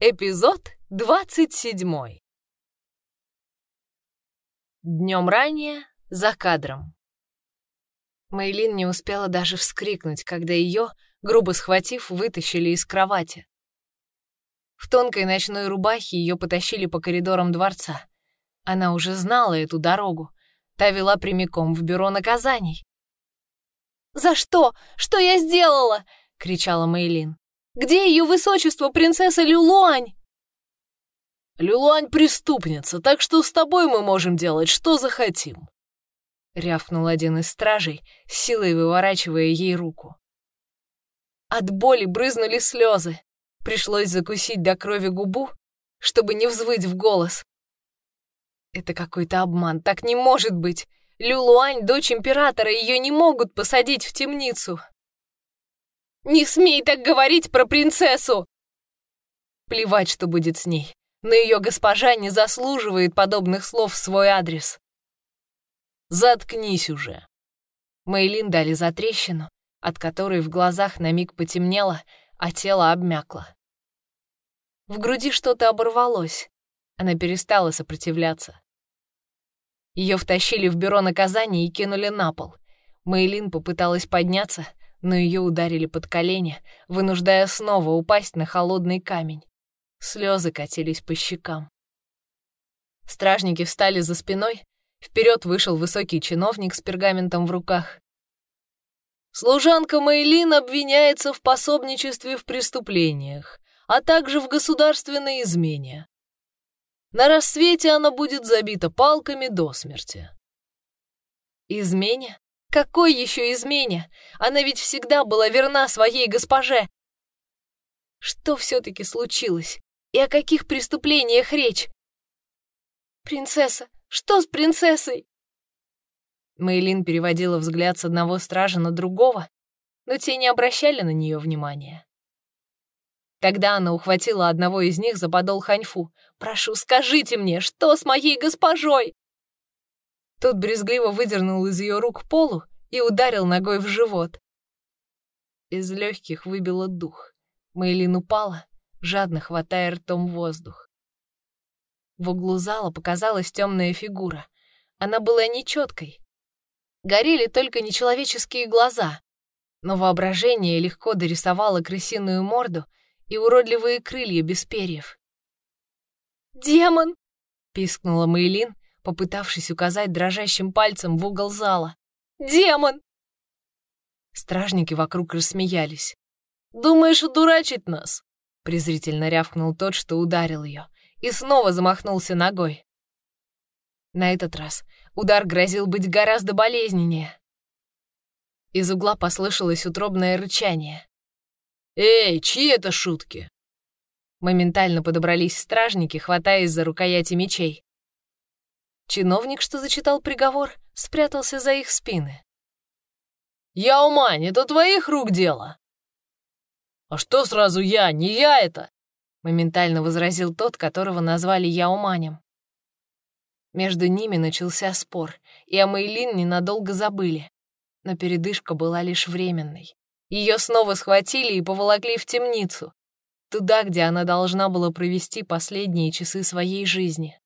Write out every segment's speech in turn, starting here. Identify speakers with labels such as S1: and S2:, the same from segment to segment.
S1: Эпизод 27. Днем ранее, за кадром. Мейлин не успела даже вскрикнуть, когда ее, грубо схватив, вытащили из кровати. В тонкой ночной рубахе ее потащили по коридорам дворца. Она уже знала эту дорогу. Та вела прямиком в бюро наказаний. «За что? Что я сделала?» — кричала Мейлин. Где ее высочество, принцесса Люлуань?»
S2: «Люлуань преступница, так что с тобой мы можем делать, что захотим», — рявкнул один из стражей, силой выворачивая ей руку.
S1: От боли брызнули слезы. Пришлось закусить до крови губу, чтобы не взвыть в голос. Это какой-то обман, так не может быть. Люлуань — дочь императора, ее не могут посадить в темницу. Не смей так говорить про принцессу!» Плевать, что будет с ней, но ее госпожа не заслуживает подобных слов в свой адрес.
S2: «Заткнись уже!»
S1: Мейлин дали за трещину, от которой в глазах на миг потемнело, а тело обмякло. В груди что-то оборвалось. Она перестала сопротивляться. Ее втащили в бюро наказания и кинули на пол. Мейлин попыталась подняться, но ее ударили под колени, вынуждая снова упасть на холодный камень. Слезы катились по щекам. Стражники встали за спиной, вперед вышел высокий чиновник с пергаментом в руках.
S2: Служанка Мейлин обвиняется в пособничестве в преступлениях, а также в государственной измене. На рассвете она будет забита палками до смерти.
S1: Измене? Какой еще измене? Она ведь всегда была верна своей госпоже. Что все-таки случилось? И о каких преступлениях речь? Принцесса, что с принцессой? Мейлин переводила взгляд с одного стража на другого, но те не обращали на нее внимания. Тогда она ухватила одного из них за подол ханьфу. «Прошу, скажите мне, что с моей госпожой?» Тот брезгливо выдернул из ее рук полу и ударил ногой в живот. Из легких выбило дух. Мейлин упала, жадно хватая ртом воздух. В углу зала показалась темная фигура. Она была нечеткой. Горели только нечеловеческие глаза, но воображение легко дорисовало крысиную морду и уродливые крылья без перьев. «Демон!» — пискнула Мейлин, попытавшись указать дрожащим пальцем в угол зала. «Демон!» Стражники вокруг рассмеялись.
S2: «Думаешь, удурачить нас?»
S1: презрительно рявкнул тот, что ударил ее, и снова замахнулся ногой. На этот раз удар грозил быть гораздо болезненнее. Из угла послышалось утробное рычание.
S2: «Эй, чьи это шутки?»
S1: Моментально подобрались стражники, хватаясь за рукояти мечей. Чиновник, что зачитал приговор, спрятался за их спины.
S2: «Я умань, это твоих рук дело!» «А что сразу я? Не я это!»
S1: Моментально возразил тот, которого назвали Яуманем. Между ними начался спор, и о Мейлин ненадолго забыли. Но передышка была лишь временной. Ее снова схватили и поволокли в темницу, туда, где она должна была провести последние часы своей жизни.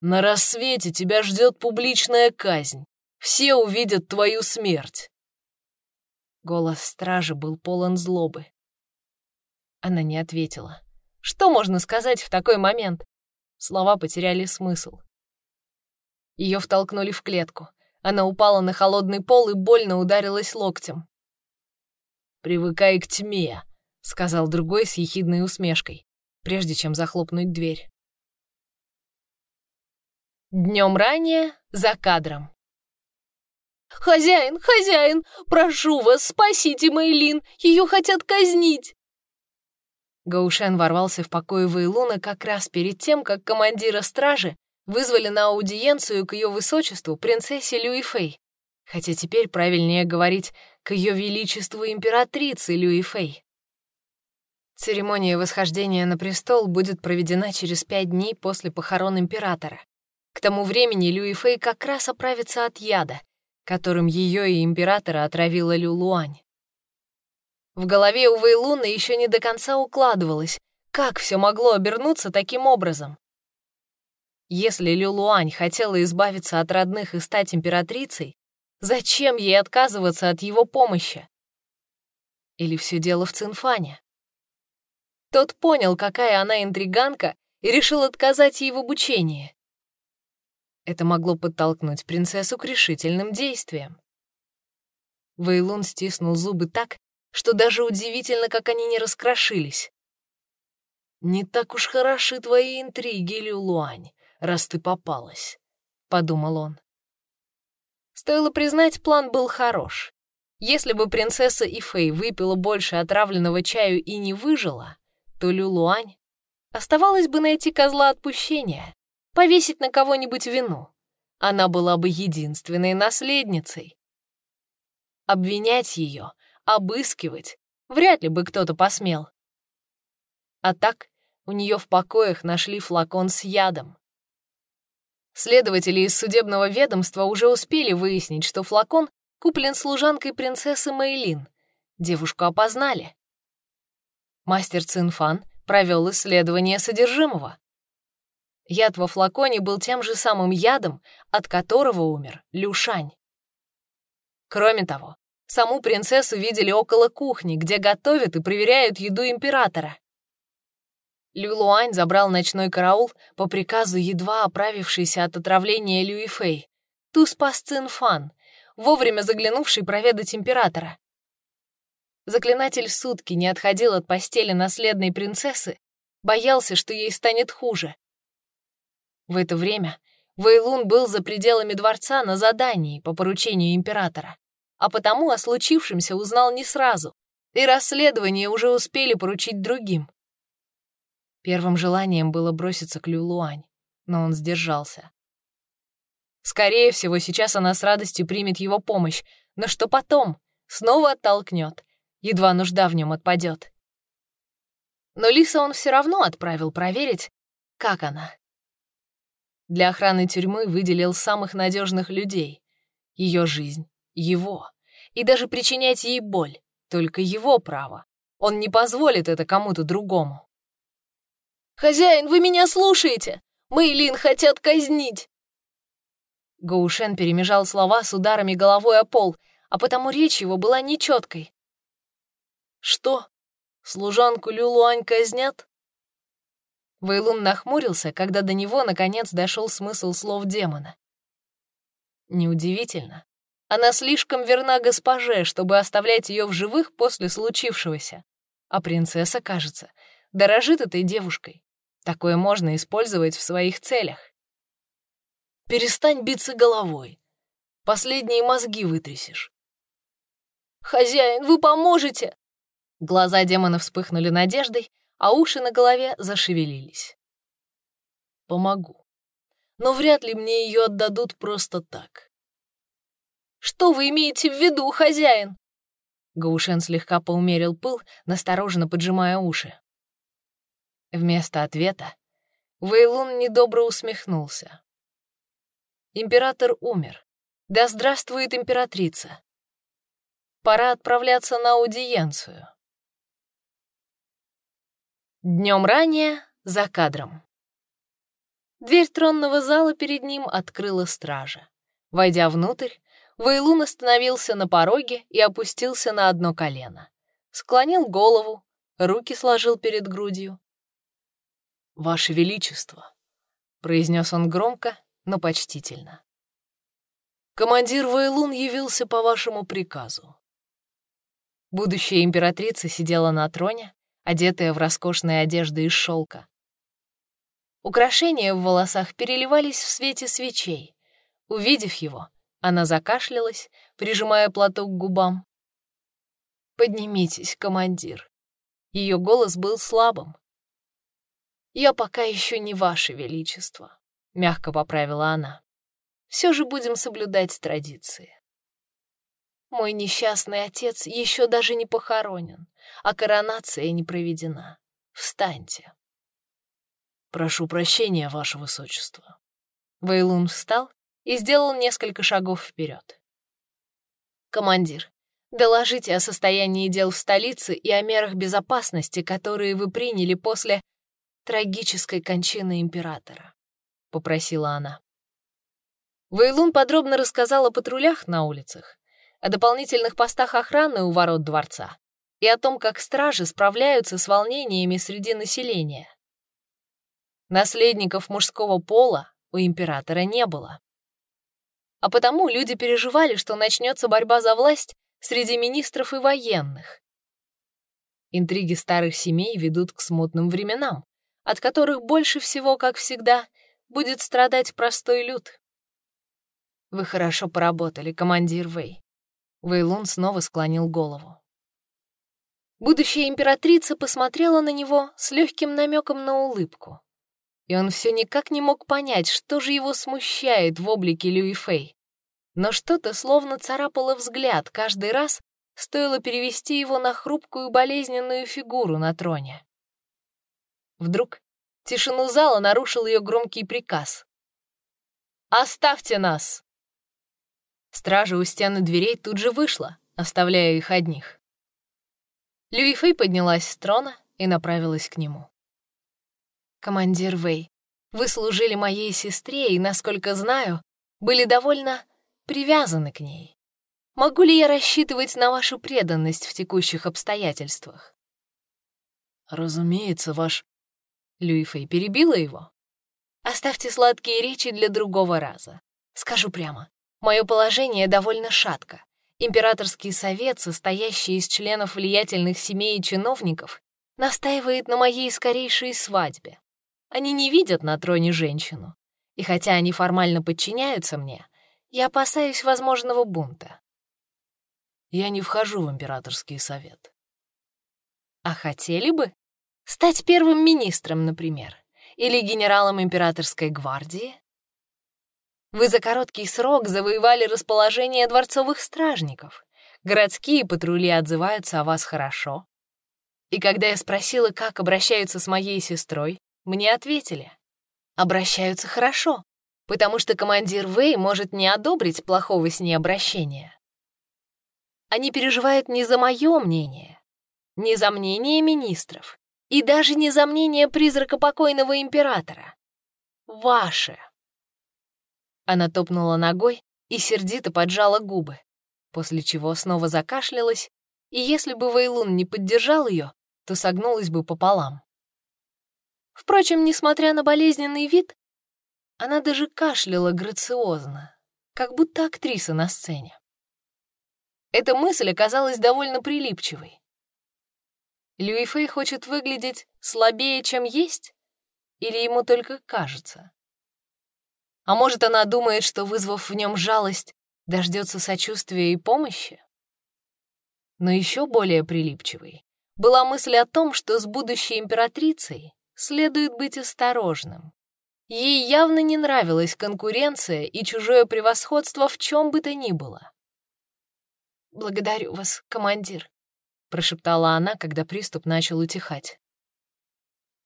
S2: На рассвете тебя ждет публичная казнь. Все увидят твою смерть.
S1: Голос стражи был полон злобы. Она не ответила. Что можно сказать в такой момент? Слова потеряли смысл. Ее втолкнули в клетку. Она упала на холодный пол и больно ударилась локтем.
S2: «Привыкай к тьме», —
S1: сказал другой с ехидной усмешкой, прежде чем захлопнуть дверь. Днем ранее за кадром.
S3: «Хозяин, хозяин, прошу вас, спасите Мэйлин, ее хотят казнить!»
S1: Гаушен ворвался в покой Вейлуна как раз перед тем, как командира стражи вызвали на аудиенцию к ее высочеству принцессе Люифей, хотя теперь правильнее говорить к ее величеству императрице Люифей. Церемония восхождения на престол будет проведена через пять дней после похорон императора. К тому времени Люи Фэй как раз оправится от яда, которым ее и императора отравила Люлуань. В голове у Вейлуна еще не до конца укладывалось, Как все могло обернуться таким образом? Если Люлуань хотела избавиться от родных и стать императрицей, зачем ей отказываться от его помощи? Или все дело в Цинфане? Тот понял, какая она интриганка, и решил отказать ей в обучении. Это могло подтолкнуть принцессу к решительным действиям. Вейлун стиснул зубы так, что даже удивительно, как они не раскрошились. «Не так уж хороши твои интриги, Люлуань, раз ты попалась», — подумал он. Стоило признать, план был хорош. Если бы принцесса Ифэй выпила больше отравленного чаю и не выжила, то Люлуань оставалось бы найти козла отпущения, повесить на кого-нибудь вину. Она была бы единственной наследницей. Обвинять ее, обыскивать, вряд ли бы кто-то посмел. А так у нее в покоях нашли флакон с ядом. Следователи из судебного ведомства уже успели выяснить, что флакон куплен служанкой принцессы Мэйлин. Девушку опознали. Мастер Цинфан провел исследование содержимого. Яд во флаконе был тем же самым ядом, от которого умер Люшань. Кроме того, саму принцессу видели около кухни, где готовят и проверяют еду императора. Люлуань забрал ночной караул по приказу едва оправившейся от отравления Люифэй, ту спас Цинфан, вовремя заглянувший проведать императора. Заклинатель сутки не отходил от постели наследной принцессы, боялся, что ей станет хуже. В это время Вейлун был за пределами дворца на задании по поручению императора, а потому о случившемся узнал не сразу, и расследование уже успели поручить другим. Первым желанием было броситься к Люлуань, но он сдержался. Скорее всего, сейчас она с радостью примет его помощь, но что потом? Снова оттолкнет, едва нужда в нем отпадет. Но Лиса он все равно отправил проверить, как она. Для охраны тюрьмы выделил самых надежных людей. Ее жизнь, его. И даже причинять ей боль, только его право. Он не позволит это кому-то другому.
S3: «Хозяин, вы меня слушаете? Мэйлин хотят казнить!»
S1: Гоушен перемежал слова с ударами головой о пол, а потому речь его была нечеткой. «Что? Служанку Люлуань казнят?» Вейлун нахмурился, когда до него наконец дошел смысл слов демона. Неудивительно. Она слишком верна госпоже, чтобы оставлять ее в живых после случившегося. А принцесса, кажется, дорожит этой девушкой. Такое можно использовать в своих целях. Перестань биться головой. Последние мозги вытрясешь.
S3: «Хозяин, вы поможете!»
S1: Глаза демона вспыхнули надеждой, а уши на голове зашевелились. «Помогу. Но вряд ли мне ее отдадут просто так».
S3: «Что вы имеете в виду, хозяин?»
S1: Гаушен слегка поумерил пыл, настороженно поджимая уши. Вместо ответа Вейлун недобро усмехнулся. Император умер. Да здравствует императрица. Пора отправляться на аудиенцию. Днем ранее, за кадром. Дверь тронного зала перед ним открыла стража. Войдя внутрь, Вейлун остановился на пороге и опустился на одно колено. Склонил голову, руки сложил перед грудью. «Ваше Величество», — произнес он громко, но почтительно. «Командир Вейлун явился по вашему приказу». Будущая императрица сидела на троне, одетая в роскошные одежды из шелка. Украшения в волосах переливались в свете свечей. Увидев его, она закашлялась, прижимая платок к губам. «Поднимитесь, командир». Ее голос был слабым. «Я пока еще не ваше величество», — мягко поправила она. «Все же будем соблюдать традиции». Мой несчастный отец еще даже не похоронен, а коронация не проведена. Встаньте. Прошу прощения, ваше высочество. Вейлун встал и сделал несколько шагов вперед. Командир, Доложите о состоянии дел в столице и о мерах безопасности, которые вы приняли после трагической кончины императора», — попросила она. Вейлун подробно рассказал о патрулях на улицах, о дополнительных постах охраны у ворот дворца и о том, как стражи справляются с волнениями среди населения. Наследников мужского пола у императора не было. А потому люди переживали, что начнется борьба за власть среди министров и военных. Интриги старых семей ведут к смутным временам, от которых больше всего, как всегда, будет страдать простой люд. Вы хорошо поработали, командир Вэй. Вейлун снова склонил голову. Будущая императрица посмотрела на него с легким намеком на улыбку. И он все никак не мог понять, что же его смущает в облике Люи Фэй но что-то словно царапало взгляд каждый раз, стоило перевести его на хрупкую болезненную фигуру на троне. Вдруг тишину зала нарушил ее громкий приказ. «Оставьте нас!» Стража у стены дверей тут же вышла, оставляя их одних. Люи Фэй поднялась с трона и направилась к нему. «Командир Вэй, вы служили моей сестре и, насколько знаю, были довольно привязаны к ней. Могу ли я рассчитывать на вашу преданность в текущих обстоятельствах?
S2: Разумеется, ваш... Люифей перебила его.
S1: Оставьте сладкие речи для другого раза. Скажу прямо, мое положение довольно шатко. Императорский совет, состоящий из членов влиятельных семей и чиновников, настаивает на моей скорейшей свадьбе. Они не видят на троне женщину. И хотя они формально подчиняются мне, я опасаюсь возможного бунта.
S2: Я не вхожу в императорский совет.
S1: А хотели бы? Стать первым министром, например, или генералом императорской гвардии? Вы за короткий срок завоевали расположение дворцовых стражников. Городские патрули отзываются о вас хорошо. И когда я спросила, как обращаются с моей сестрой, мне ответили. Обращаются хорошо потому что командир Вэй может не одобрить плохого с ней обращения. Они переживают не за мое мнение, не за мнение министров и даже не за мнение призрака покойного императора. Ваше. Она топнула ногой и сердито поджала губы, после чего снова закашлялась, и если бы Вейлун не поддержал ее, то согнулась бы пополам. Впрочем, несмотря на болезненный вид, она даже кашляла грациозно, как будто актриса на сцене. Эта мысль оказалась довольно прилипчивой. Люи Фэй хочет выглядеть слабее, чем есть? Или ему только кажется? А может, она думает, что, вызвав в нем жалость, дождется сочувствия и помощи? Но еще более прилипчивой была мысль о том, что с будущей императрицей следует быть осторожным. Ей явно не нравилась конкуренция и чужое превосходство в чем бы то ни было. «Благодарю вас, командир», — прошептала она, когда приступ начал утихать.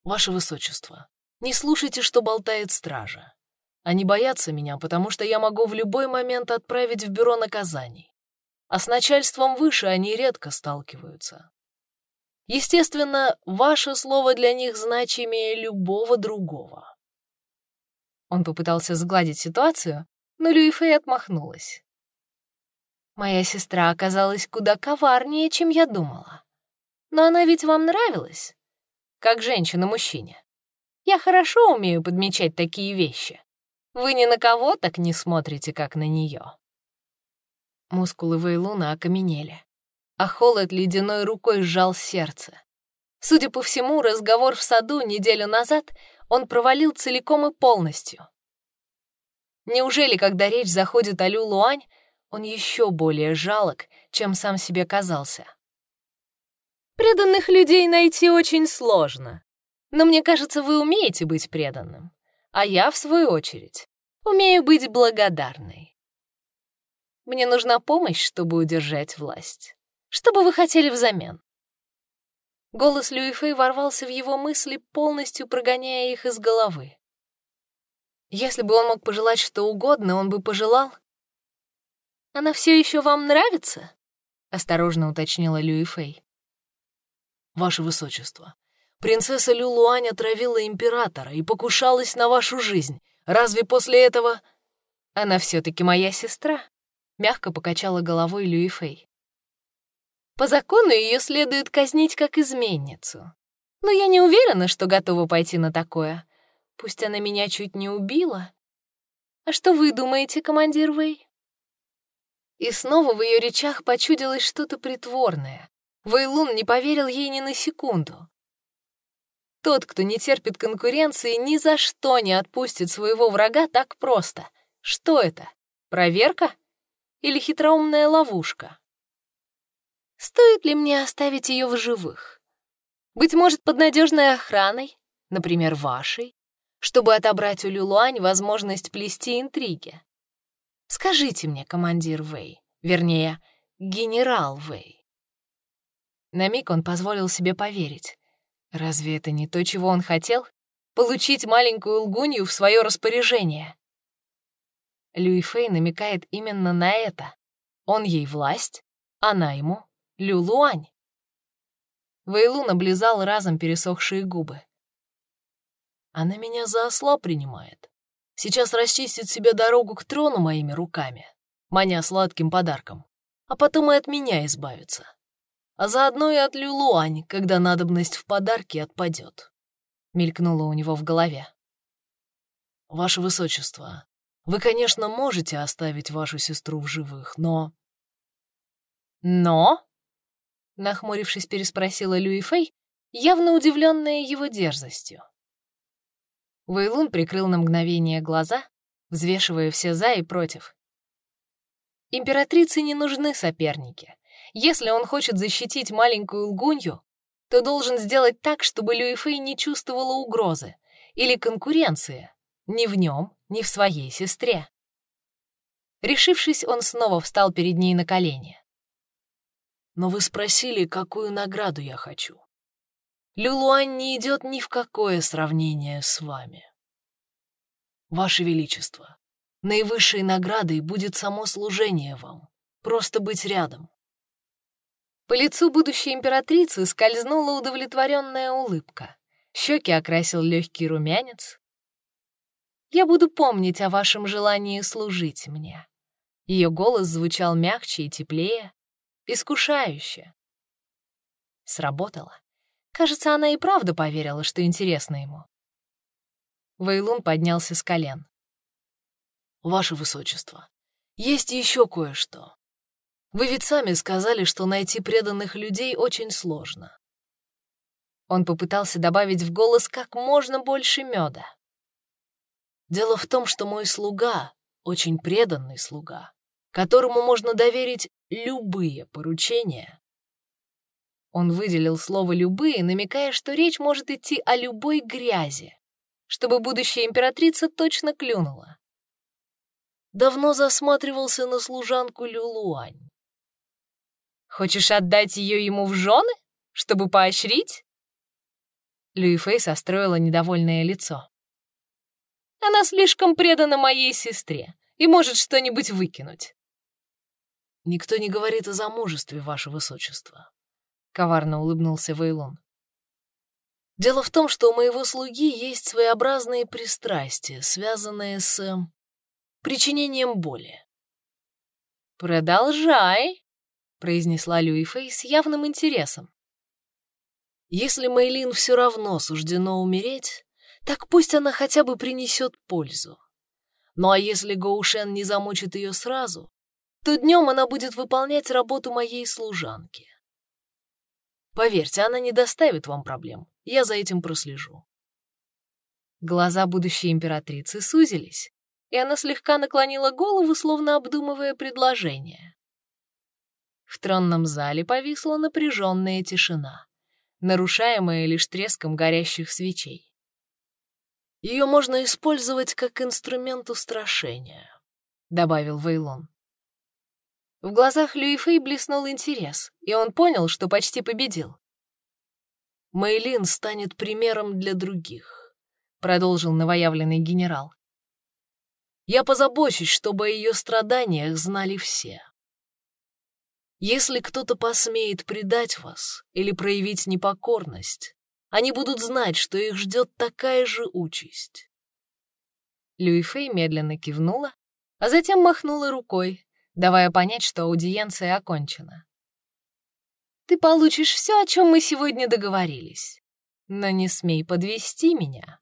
S2: «Ваше высочество, не слушайте, что болтает стража. Они боятся меня, потому что я могу в любой момент отправить в бюро наказаний. А с начальством выше они редко сталкиваются. Естественно, ваше слово для них значимее любого другого.
S1: Он попытался сгладить ситуацию, но Люифей отмахнулась. «Моя сестра оказалась куда коварнее, чем я думала. Но она ведь вам нравилась, как женщина-мужчине. Я хорошо умею подмечать такие вещи. Вы ни на кого так не смотрите, как на нее. Мускулы Вейлуна окаменели, а холод ледяной рукой сжал сердце. Судя по всему, разговор в саду неделю назад он провалил целиком и полностью. Неужели, когда речь заходит о Лю Луань, он еще более жалок, чем сам себе казался? Преданных людей найти очень сложно. Но мне кажется, вы умеете быть преданным. А я, в свою очередь, умею быть благодарной. Мне нужна помощь, чтобы удержать власть. Что бы вы хотели взамен? Голос Люифей ворвался в его мысли, полностью прогоняя их из головы. Если бы он мог пожелать что угодно, он бы пожелал. «Она все еще вам нравится?» осторожно уточнила Люи Фэй.
S2: «Ваше Высочество, принцесса Люлуань отравила императора и покушалась на вашу жизнь. Разве после этого...»
S1: «Она все таки моя сестра», — мягко покачала головой Люи Фэй. «По закону ее следует казнить как изменницу. Но я не уверена, что готова пойти на такое. Пусть она меня чуть не убила. А что вы думаете, командир Вэй?» И снова в ее речах почудилось что-то притворное. Вейлун не поверил ей ни на секунду. Тот, кто не терпит конкуренции, ни за что не отпустит своего врага так просто. Что это? Проверка? Или хитроумная ловушка? Стоит ли мне оставить ее в живых? Быть может, под надежной охраной, например, вашей, чтобы отобрать у Люлуань возможность плести интриги? Скажите мне, командир Вэй, вернее, генерал Вэй. На миг он позволил себе поверить. Разве это не то, чего он хотел? Получить маленькую лгунью в свое распоряжение. Люи Фэй намекает именно на это. Он ей власть, она ему — Люлуань. Вейлун облизал разом пересохшие губы.
S2: Она меня за осла принимает. Сейчас расчистит себе дорогу к трону моими руками, маня сладким подарком, а потом и от меня избавится. А заодно и от Люлуань, когда надобность в подарке отпадет. Мелькнуло у него в голове. Ваше Высочество, вы, конечно, можете оставить вашу сестру в живых, но...
S1: Но? Нахмурившись, переспросила Люи Фэй, явно удивленная его дерзостью. Вейлун прикрыл на мгновение глаза, взвешивая все «за» и «против». Императрице не нужны соперники. Если он хочет защитить маленькую лгунью, то должен сделать так, чтобы Люи не чувствовала угрозы или конкуренции ни в нем, ни в своей сестре. Решившись, он снова встал перед ней на колени.
S2: «Но вы спросили, какую награду я хочу. Люлуань не идет ни в какое сравнение с вами. Ваше Величество, наивысшей наградой будет само служение вам, просто быть рядом.
S1: По лицу будущей императрицы скользнула удовлетворенная улыбка. Щеки окрасил легкий румянец, я буду помнить о вашем желании служить мне». Ее голос звучал мягче и теплее, искушающе. Сработало. Кажется, она и правда поверила, что интересно ему. Вейлун поднялся с колен.
S2: «Ваше Высочество, есть еще кое-что. Вы ведь сами сказали, что найти преданных людей очень сложно».
S1: Он попытался добавить в голос как можно больше меда.
S2: Дело в том, что мой слуга — очень преданный слуга, которому можно доверить любые поручения.
S1: Он выделил слово «любые», намекая, что речь может идти о любой грязи, чтобы будущая императрица точно клюнула.
S2: Давно засматривался на служанку Люлуань.
S1: «Хочешь отдать ее ему в жены, чтобы поощрить?» Люи Фэй состроила недовольное лицо. Она слишком предана моей сестре и может что-нибудь выкинуть.
S2: «Никто не говорит о замужестве, ваше высочество», —
S1: коварно улыбнулся Вейлон.
S2: «Дело в том, что у моего слуги есть своеобразные пристрастия, связанные с... Эм, причинением боли».
S1: «Продолжай», — произнесла Люи Фэй с явным интересом.
S2: «Если Мейлин все равно суждено умереть, так пусть она хотя бы принесет пользу. Ну а если Гоушен не замучит ее сразу, то днем она будет выполнять работу моей служанки. Поверьте, она не доставит вам проблем. Я за этим прослежу.
S1: Глаза будущей императрицы сузились, и она слегка наклонила голову, словно обдумывая предложение. В тронном зале повисла напряженная тишина, нарушаемая лишь треском горящих свечей.
S2: Ее можно использовать как инструмент устрашения», — добавил Вейлон.
S1: В глазах Люифей блеснул интерес, и он понял, что почти победил.
S2: «Мейлин станет примером для других», —
S1: продолжил новоявленный генерал.
S2: «Я позабочусь, чтобы о ее страданиях знали все. Если кто-то посмеет предать вас или проявить непокорность, они будут знать, что их ждет такая же участь.
S1: Люи медленно кивнула, а затем махнула рукой, давая понять, что аудиенция окончена. «Ты получишь все, о чем мы сегодня договорились, но не смей подвести меня».